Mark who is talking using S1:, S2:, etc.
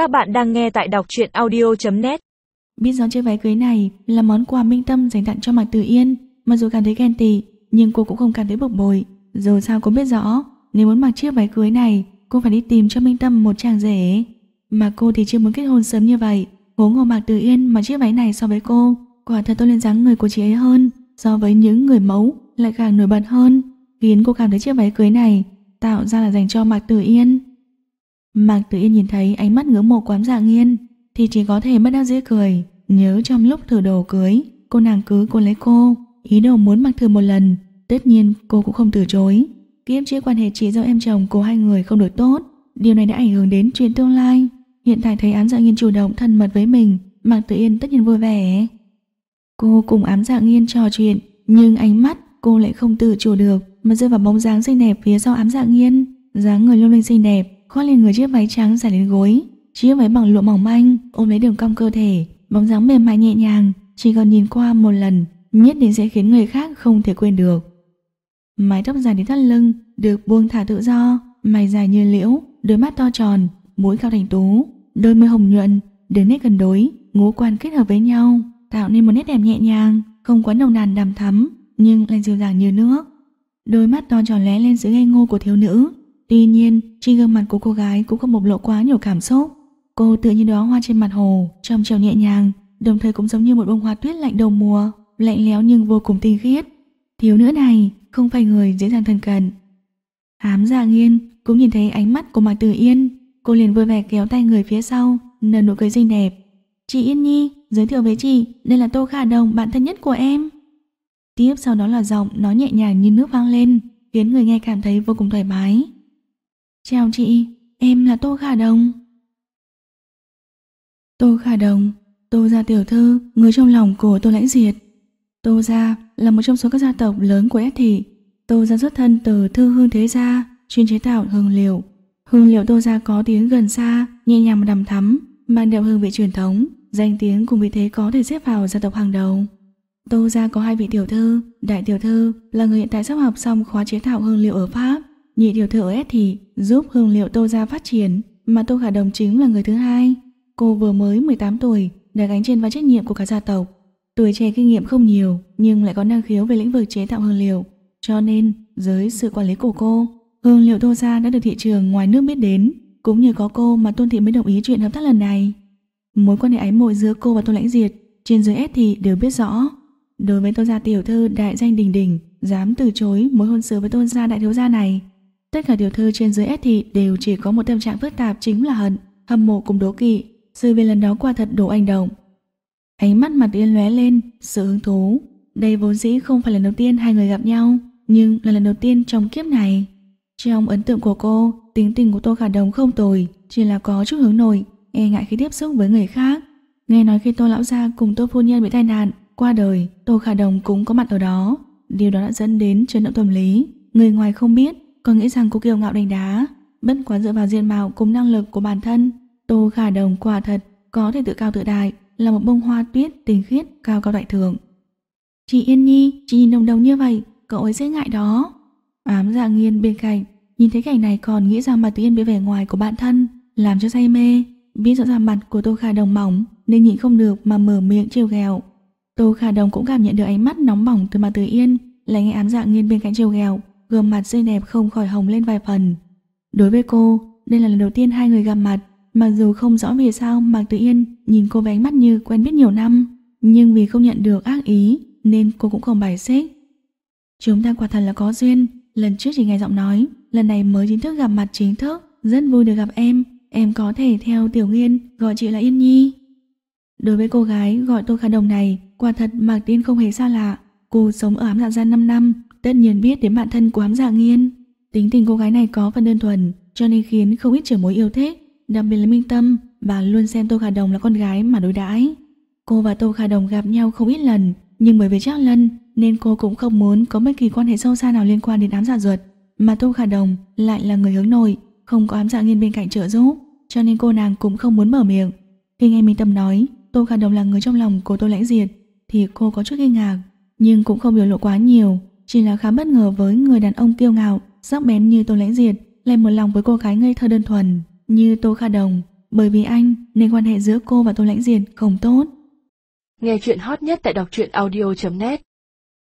S1: Các bạn đang nghe tại đọc truyện audio.net
S2: Biết rõ chiếc váy cưới này là món quà minh tâm dành tặng cho Mạc Tử Yên, mặc dù cảm thấy ghen tị, nhưng cô cũng không cảm thấy bực bội. Dù sao cô biết rõ, nếu muốn mặc chiếc váy cưới này, cô phải đi tìm cho minh tâm một chàng rể. Mà cô thì chưa muốn kết hôn sớm như vậy, huống hồ Mạc Tử Yên mặc chiếc váy này so với cô, quả thật tôi lên dáng người của chị ấy hơn, so với những người mẫu lại càng nổi bật hơn, khiến cô cảm thấy chiếc váy cưới này tạo ra là dành cho Mạc Tử Yên. Mạc Tử Yên nhìn thấy ánh mắt ngưỡng mộ quán dạ nghiên thì chỉ có thể bất đắc dĩ cười. Nhớ trong lúc thử đồ cưới, cô nàng cứ cô lấy cô, ý đồ muốn mặc thử một lần. Tất nhiên cô cũng không từ chối. Kiếp trước quan hệ chỉ do em chồng của hai người không được tốt. Điều này đã ảnh hưởng đến chuyện tương lai. Hiện tại thấy ám dạ nghiên chủ động thân mật với mình, Mạc Tử Yên tất nhiên vui vẻ. Cô cùng ám dạ nghiên trò chuyện, nhưng ánh mắt cô lại không tự chủ được mà rơi vào bóng dáng xinh đẹp phía sau ám dạ nghiên. dáng người lung linh xinh đẹp, khoác lên người chiếc váy trắng dài đến gối, chiếc váy bằng lụa mỏng manh ôm lấy đường cong cơ thể, bóng dáng mềm mại nhẹ nhàng, chỉ cần nhìn qua một lần, nhất định sẽ khiến người khác không thể quên được. Mái tóc dài đến thắt lưng, được buông thả tự do, mày dài như liễu, đôi mắt to tròn, mũi cao thành tú, đôi môi hồng nhuận, đường nét gần đối, ngũ quan kết hợp với nhau, tạo nên một nét đẹp nhẹ nhàng, không quá nồng nàn đằm thắm, nhưng lại dịu dàng như nước. Đôi mắt to tròn lé lên sự ngây ngô của thiếu nữ, Tuy nhiên, trên gương mặt của cô gái cũng không bộc lộ quá nhiều cảm xúc. Cô tự như đóa hoa trên mặt hồ, trong trèo nhẹ nhàng, đồng thời cũng giống như một bông hoa tuyết lạnh đầu mùa, lạnh lẽo nhưng vô cùng tinh khiết. Thiếu nữ này không phải người dễ dàng thân cận. Hám dạ nghiên cũng nhìn thấy ánh mắt của Mạc Tử Yên, cô liền vui vẻ kéo tay người phía sau, nở nụ cười xinh đẹp. Chị Yên Nhi, giới thiệu với chị, đây là Tô Khả Đồng, bạn thân nhất của em. Tiếp sau đó là giọng nói nhẹ nhàng như nước vang lên, khiến người nghe cảm thấy vô cùng thoải mái. Chào chị, em là Tô Khả Đồng. Tô Khả Đồng, Tô gia tiểu thư, người trong lòng của Tô Lãnh Diệt. Tô gia là một trong số các gia tộc lớn của S thị. Tô gia xuất thân từ thư hương thế gia, chuyên chế tạo hương liệu. Hương liệu Tô gia có tiếng gần xa, nhẹ nhàng mà đầm thắm, mang đậm hương vị truyền thống, danh tiếng cùng vị thế có thể xếp vào gia tộc hàng đầu. Tô gia có hai vị tiểu thư, đại tiểu thư là người hiện tại sắp học xong khóa chế tạo hương liệu ở Pháp, nhị tiểu thư S thì giúp hương liệu Tô gia phát triển, mà Tô Khả Đồng chính là người thứ hai. Cô vừa mới 18 tuổi, đã gánh trên vai trách nhiệm của cả gia tộc. Tuổi trẻ kinh nghiệm không nhiều, nhưng lại có năng khiếu về lĩnh vực chế tạo hương liệu. Cho nên, dưới sự quản lý của cô, hương liệu Tô gia đã được thị trường ngoài nước biết đến. Cũng như có cô mà Tôn Thị mới đồng ý chuyện hợp tác lần này. Mối quan hệ ái mộ giữa cô và Tô Lãnh Diệt trên dưới S thì đều biết rõ. Đối với tô gia tiểu thư đại danh đình đình, dám từ chối mối hôn sự với Tôn gia đại thiếu gia này, Tất cả tiểu thư trên dưới S thị đều chỉ có một tâm trạng phức tạp chính là hận, hâm mộ cùng đố kỵ. Sự việc lần đó quả thật đủ anh động. Ánh mắt mặt yên lóe lên, sự hứng thú. Đây vốn dĩ không phải lần đầu tiên hai người gặp nhau, nhưng là lần đầu tiên trong kiếp này. Trong ấn tượng của cô, tính tình của Tô Khả Đồng không tồi, chỉ là có chút hướng nổi e ngại khi tiếp xúc với người khác. Nghe nói khi Tô Lão Gia cùng Tô Phu Nhân bị tai nạn, qua đời, Tô Khả Đồng cũng có mặt ở đó. Điều đó đã dẫn đến chấn động tâm lý. Người ngoài không biết, còn nghĩ rằng cô kiêu ngạo đánh đá. Bất quá dựa vào diện mạo cùng năng lực của bản thân, Tô Khả Đồng quả thật có thể tự cao tự đại, là một bông hoa tuyết tinh khiết cao cao đại thượng. Chị Yên Nhi, chị nhìn đồng đồng như vậy, cậu ấy sẽ ngại đó. Ám dạ nghiên bên cạnh, nhìn thấy cảnh này còn nghĩ rằng mặt tự yên bị vẻ ngoài của bạn thân, làm cho say mê. Biết rõ ràng mặt của Tô Khả Đồng mỏng nên nhịn không được mà mở miệng trêu ghẹo. Tô Khả Đồng cũng cảm nhận được ánh mắt nóng bỏng từ mặt Từ Yên, lại nghe ám dạ nghiên bên cạnh trêu ghẹo, gương mặt xinh đẹp không khỏi hồng lên vài phần. Đối với cô, đây là lần đầu tiên hai người gặp mặt, mặc dù không rõ vì sao Mạc Tử Yên nhìn cô với ánh mắt như quen biết nhiều năm, nhưng vì không nhận được ác ý nên cô cũng không bài xích. Chúng ta quả thật là có duyên, lần trước chỉ nghe giọng nói, lần này mới chính thức gặp mặt chính thức, rất vui được gặp em, em có thể theo Tiểu Nghiên gọi chị là Yên Nhi. Đối với cô gái gọi Tô Khả Đồng này, quả thật Mạc Tiên không hề xa lạ, cô sống ở ám dạ gian 5 năm, tất nhiên biết đến bạn thân của ám dạ nghiên. Tính tình cô gái này có phần đơn thuần, cho nên khiến không ít trưởng mối yêu thích, đặc biệt là Minh Tâm, bà luôn xem Tô Khả Đồng là con gái mà đối đãi. Cô và Tô Khả Đồng gặp nhau không ít lần, nhưng bởi vì Trác Lân nên cô cũng không muốn có bất kỳ quan hệ sâu xa nào liên quan đến ám dạ ruột, mà Tô Khả Đồng lại là người hướng nội, không có ám dạ nghiên bên cạnh trợ giúp, cho nên cô nàng cũng không muốn mở miệng. Khi nghe Minh Tâm nói Tô Khả Đồng là người trong lòng của Tô Lãnh Diệt thì cô có chút kinh ngạc, nhưng cũng không biểu lộ quá nhiều, chỉ là khá bất ngờ với người đàn ông kiêu ngạo, sắc bén như Tô Lãnh Diệt, lại một lòng với cô gái ngây thơ đơn thuần như Tô Kha Đồng. Bởi vì anh nên quan hệ giữa cô và Tô Lãnh Diệt không tốt.
S1: Nghe chuyện hot nhất tại đọc truyện audio.net